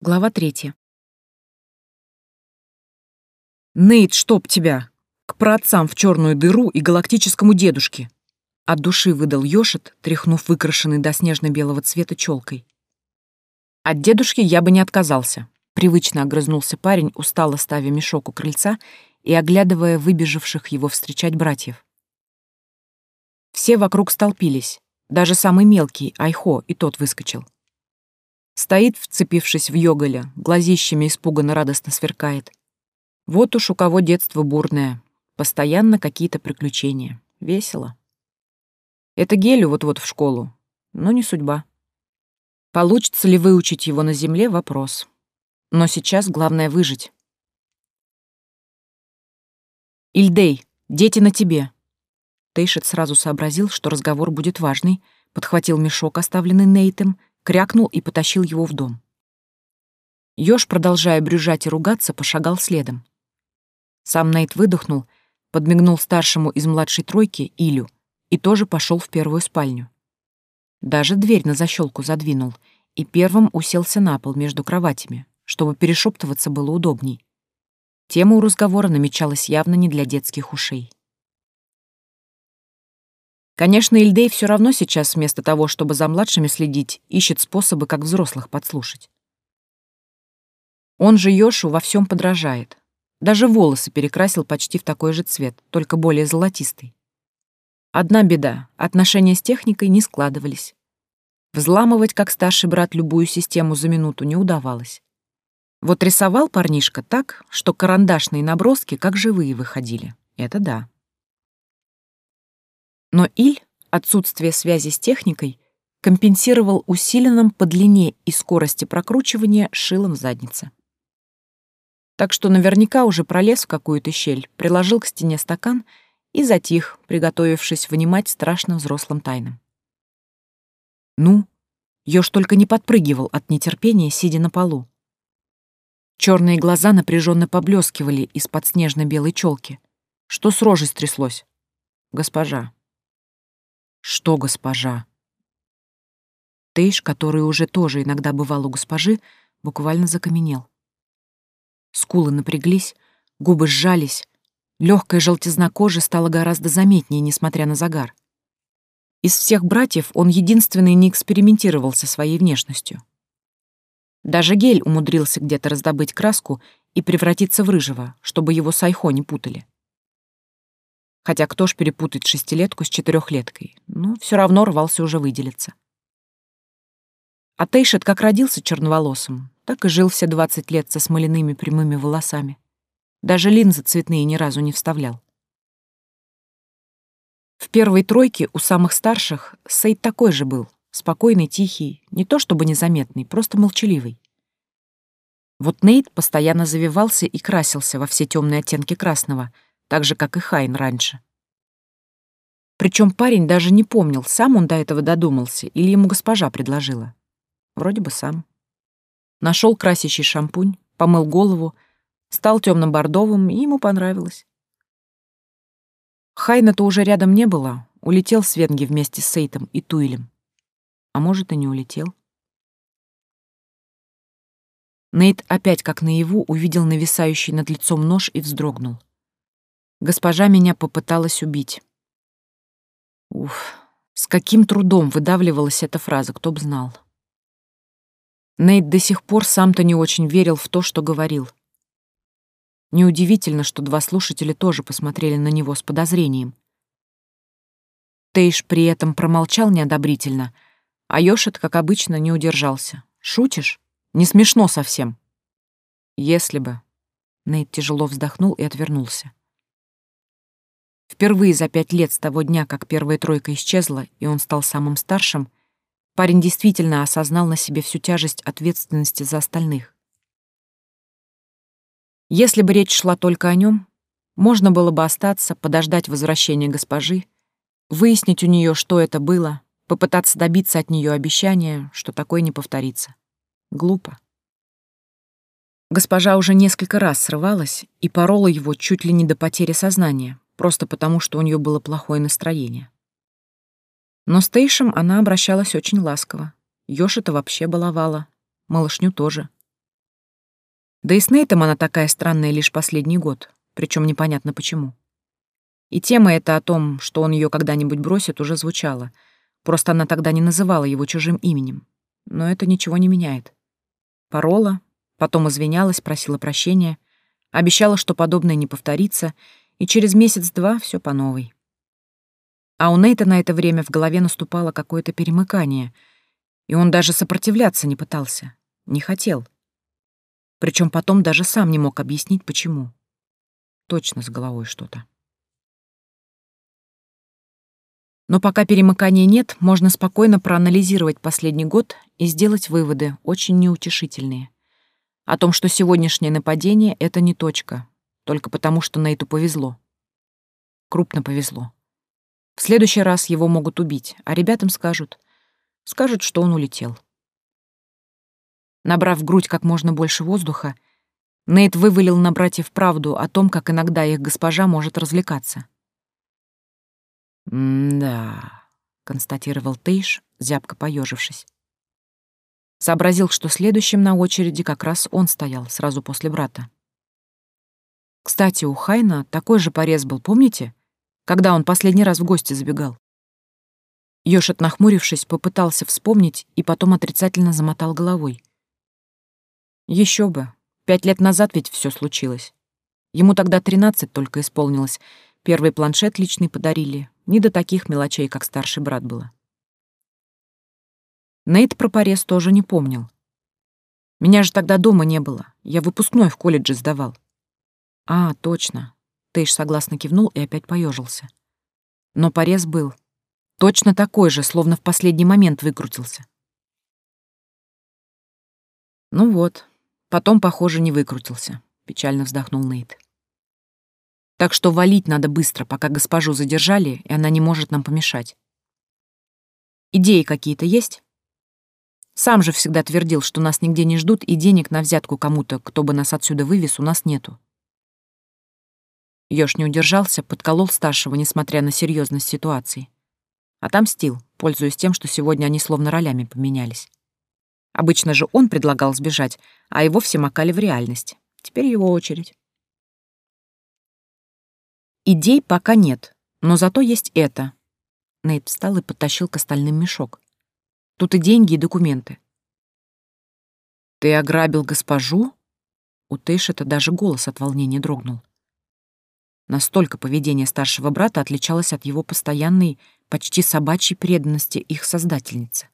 Глава третья. «Нейт, чтоб тебя! К праотцам в черную дыру и галактическому дедушке!» От души выдал Йошет, тряхнув выкрашенный до снежно-белого цвета челкой. «От дедушки я бы не отказался», — привычно огрызнулся парень, устало ставя мешок у крыльца и оглядывая выбежавших его встречать братьев. Все вокруг столпились, даже самый мелкий, Айхо, и тот выскочил. Стоит, вцепившись в Йоголя, глазищами испуганно радостно сверкает. Вот уж у кого детство бурное. Постоянно какие-то приключения. Весело. Это Гелю вот-вот в школу. Но не судьба. Получится ли выучить его на земле — вопрос. Но сейчас главное — выжить. «Ильдей, дети на тебе!» Тейшет сразу сообразил, что разговор будет важный, подхватил мешок, оставленный Нейтом, крякнул и потащил его в дом. Ёж, продолжая брюжать и ругаться, пошагал следом. Сам Нейт выдохнул, подмигнул старшему из младшей тройки, Илю, и тоже пошел в первую спальню. Даже дверь на защелку задвинул и первым уселся на пол между кроватями, чтобы перешептываться было удобней. Тема у разговора намечалась явно не для детских ушей. Конечно, Ильдей все равно сейчас вместо того, чтобы за младшими следить, ищет способы, как взрослых подслушать. Он же Йошу во всем подражает. Даже волосы перекрасил почти в такой же цвет, только более золотистый. Одна беда — отношения с техникой не складывались. Взламывать, как старший брат, любую систему за минуту не удавалось. Вот рисовал парнишка так, что карандашные наброски как живые выходили. Это да. Но Иль отсутствие связи с техникой компенсировал усиленным по длине и скорости прокручивания шилом в заднице. Так что наверняка уже пролез в какую-то щель, приложил к стене стакан и затих, приготовившись внимать страшно взрослым тайнам. Ну, Ёж только не подпрыгивал от нетерпения, сидя на полу. Черные глаза напряженно поблескивали из-под снежно-белой челки. Что с рожей стряслось? Госпожа, что, госпожа? Тейш, который уже тоже иногда бывал у госпожи, буквально закаменел. Скулы напряглись, губы сжались, легкая желтизна кожи стала гораздо заметнее, несмотря на загар. Из всех братьев он единственный не экспериментировал со своей внешностью. Даже гель умудрился где-то раздобыть краску и превратиться в рыжего, чтобы его с Айхо не путали. Хотя кто ж перепутает шестилетку с четырехлеткой? Ну, все равно рвался уже выделиться. А Тейшет как родился черноволосым, так и жил все двадцать лет со смоляными прямыми волосами. Даже линзы цветные ни разу не вставлял. В первой тройке у самых старших Сейд такой же был, спокойный, тихий, не то чтобы незаметный, просто молчаливый. Вот Нейт постоянно завивался и красился во все темные оттенки красного — так же, как и Хайн раньше. Причем парень даже не помнил, сам он до этого додумался или ему госпожа предложила. Вроде бы сам. Нашел красящий шампунь, помыл голову, стал темно-бордовым, и ему понравилось. Хайна-то уже рядом не было, улетел с Венги вместе с Сейтом и Туилем. А может, и не улетел. Нейт опять как наяву увидел нависающий над лицом нож и вздрогнул. Госпожа меня попыталась убить. Уф, с каким трудом выдавливалась эта фраза, кто б знал. Нейт до сих пор сам-то не очень верил в то, что говорил. Неудивительно, что два слушателя тоже посмотрели на него с подозрением. Тейш при этом промолчал неодобрительно, а Йошет, как обычно, не удержался. «Шутишь? Не смешно совсем». «Если бы...» Нейт тяжело вздохнул и отвернулся. Впервые за пять лет с того дня, как первая тройка исчезла, и он стал самым старшим, парень действительно осознал на себе всю тяжесть ответственности за остальных. Если бы речь шла только о нем, можно было бы остаться, подождать возвращения госпожи, выяснить у нее, что это было, попытаться добиться от нее обещания, что такое не повторится. Глупо. Госпожа уже несколько раз срывалась и порола его чуть ли не до потери сознания, просто потому, что у нее было плохое настроение. Но с Тейшем она обращалась очень ласково. Ёши-то вообще баловала, малышню тоже. Да и с Нейтом она такая странная лишь последний год, причем непонятно почему. И тема эта о том, что он ее когда-нибудь бросит, уже звучала. Просто она тогда не называла его чужим именем. Но это ничего не меняет. Порола, потом извинялась, просила прощения, обещала, что подобное не повторится, и через месяц-два все по новой. А у Нейта на это время в голове наступало какое-то перемыкание, и он даже сопротивляться не пытался, не хотел. Причем потом даже сам не мог объяснить, почему. Точно с головой что-то. Но пока перемыкания нет, можно спокойно проанализировать последний год и сделать выводы, очень неутешительные. О том, что сегодняшнее нападение — это не точка, только потому, что Нейту повезло. Крупно повезло. В следующий раз его могут убить, а ребятам скажут... Скажут, что он улетел. Набрав в грудь как можно больше воздуха, Нейт вывалил на братьев правду о том, как иногда их госпожа может развлекаться. «Да», — констатировал Тейш, зябко поежившись. Сообразил, что следующим на очереди как раз он стоял, сразу после брата. Кстати, у Хайна такой же порез был, помните? Когда он последний раз в гости забегал. Ёшет, нахмурившись, попытался вспомнить и потом отрицательно замотал головой. Еще бы. Пять лет назад ведь все случилось. Ему тогда тринадцать только исполнилось. Первый планшет личный подарили, не до таких мелочей, как старший брат было. Нейт про порез тоже не помнил. Меня же тогда дома не было. Я выпускной в колледже сдавал. А, точно. Тейш согласно кивнул и опять поежился. Но порез был. Точно такой же, словно в последний момент выкрутился. Ну вот, потом, похоже, не выкрутился, печально вздохнул Нейт. Так что валить надо быстро, пока госпожу задержали, и она не может нам помешать. Идеи какие-то есть? Сам же всегда твердил, что нас нигде не ждут, и денег на взятку кому-то, кто бы нас отсюда вывез, у нас нету. Ёж не удержался, подколол старшего, несмотря на серьезность ситуации. Отомстил, пользуясь тем, что сегодня они словно ролями поменялись. Обычно же он предлагал сбежать, а его все макали в реальность. Теперь его очередь. Идей пока нет, но зато есть это. Нейт встал и подтащил к остальным мешок. Тут и деньги, и документы. Ты ограбил госпожу? У Тэйшета даже голос от волнения дрогнул. Настолько поведение старшего брата отличалось от его постоянной, почти собачьей преданности их создательнице.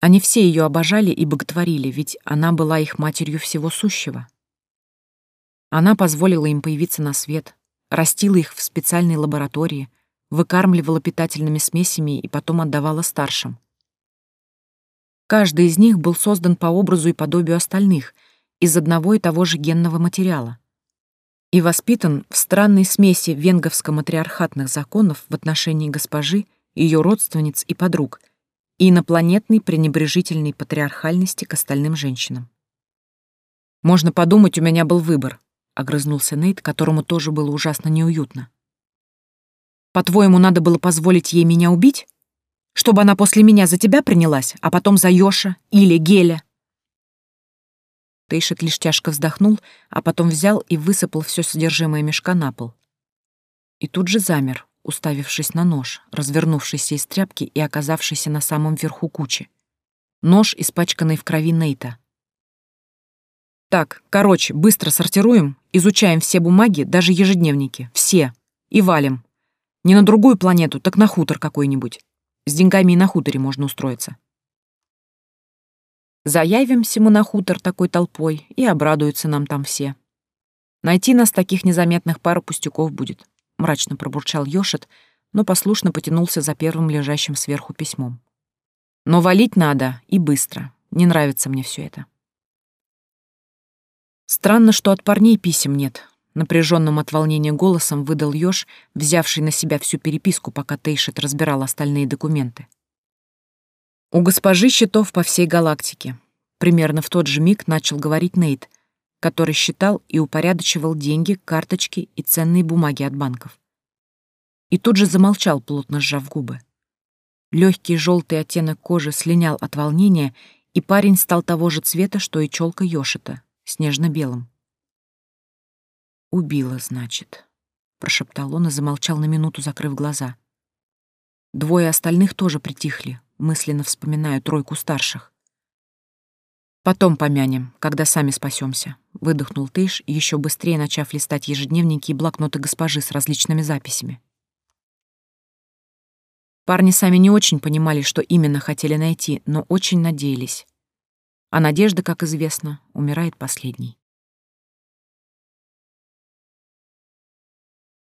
Они все ее обожали и боготворили, ведь она была их матерью всего сущего. Она позволила им появиться на свет, растила их в специальной лаборатории, выкармливала питательными смесями и потом отдавала старшим. Каждый из них был создан по образу и подобию остальных, из одного и того же генного материала. И воспитан в странной смеси венговско-матриархатных законов в отношении госпожи, ее родственниц и подруг, и инопланетной пренебрежительной патриархальности к остальным женщинам. Можно подумать, у меня был выбор. — огрызнулся Нейт, которому тоже было ужасно неуютно. «По-твоему, надо было позволить ей меня убить? Чтобы она после меня за тебя принялась, а потом за Йоша или Геля?» Тейшет лишь тяжко вздохнул, а потом взял и высыпал все содержимое мешка на пол. И тут же замер, уставившись на нож, развернувшийся из тряпки и оказавшийся на самом верху кучи. Нож, испачканный в крови Нейта. Так, короче, быстро сортируем, изучаем все бумаги, даже ежедневники. Все. И валим. Не на другую планету, так на хутор какой-нибудь. С деньгами и на хуторе можно устроиться. Заявимся мы на хутор такой толпой, и обрадуются нам там все. Найти нас таких незаметных пару пустяков будет, — мрачно пробурчал Йошет, но послушно потянулся за первым лежащим сверху письмом. Но валить надо, и быстро. Не нравится мне все это. Странно, что от парней писем нет. Напряженным от волнения голосом выдал Ёж, взявший на себя всю переписку, пока Тейшет разбирал остальные документы. У госпожи счетов по всей галактике. Примерно в тот же миг начал говорить Нейт, который считал и упорядочивал деньги, карточки и ценные бумаги от банков. И тут же замолчал, плотно сжав губы. Легкий желтый оттенок кожи слинял от волнения, и парень стал того же цвета, что и челка Йошита, снежно-белым. «Убила, значит», — прошептал он и замолчал на минуту, закрыв глаза. Двое остальных тоже притихли, мысленно вспоминая тройку старших. «Потом помянем, когда сами спасемся», — выдохнул Тыш, еще быстрее начав листать ежедневники и блокноты госпожи с различными записями. Парни сами не очень понимали, что именно хотели найти, но очень надеялись. А надежда, как известно, умирает последней.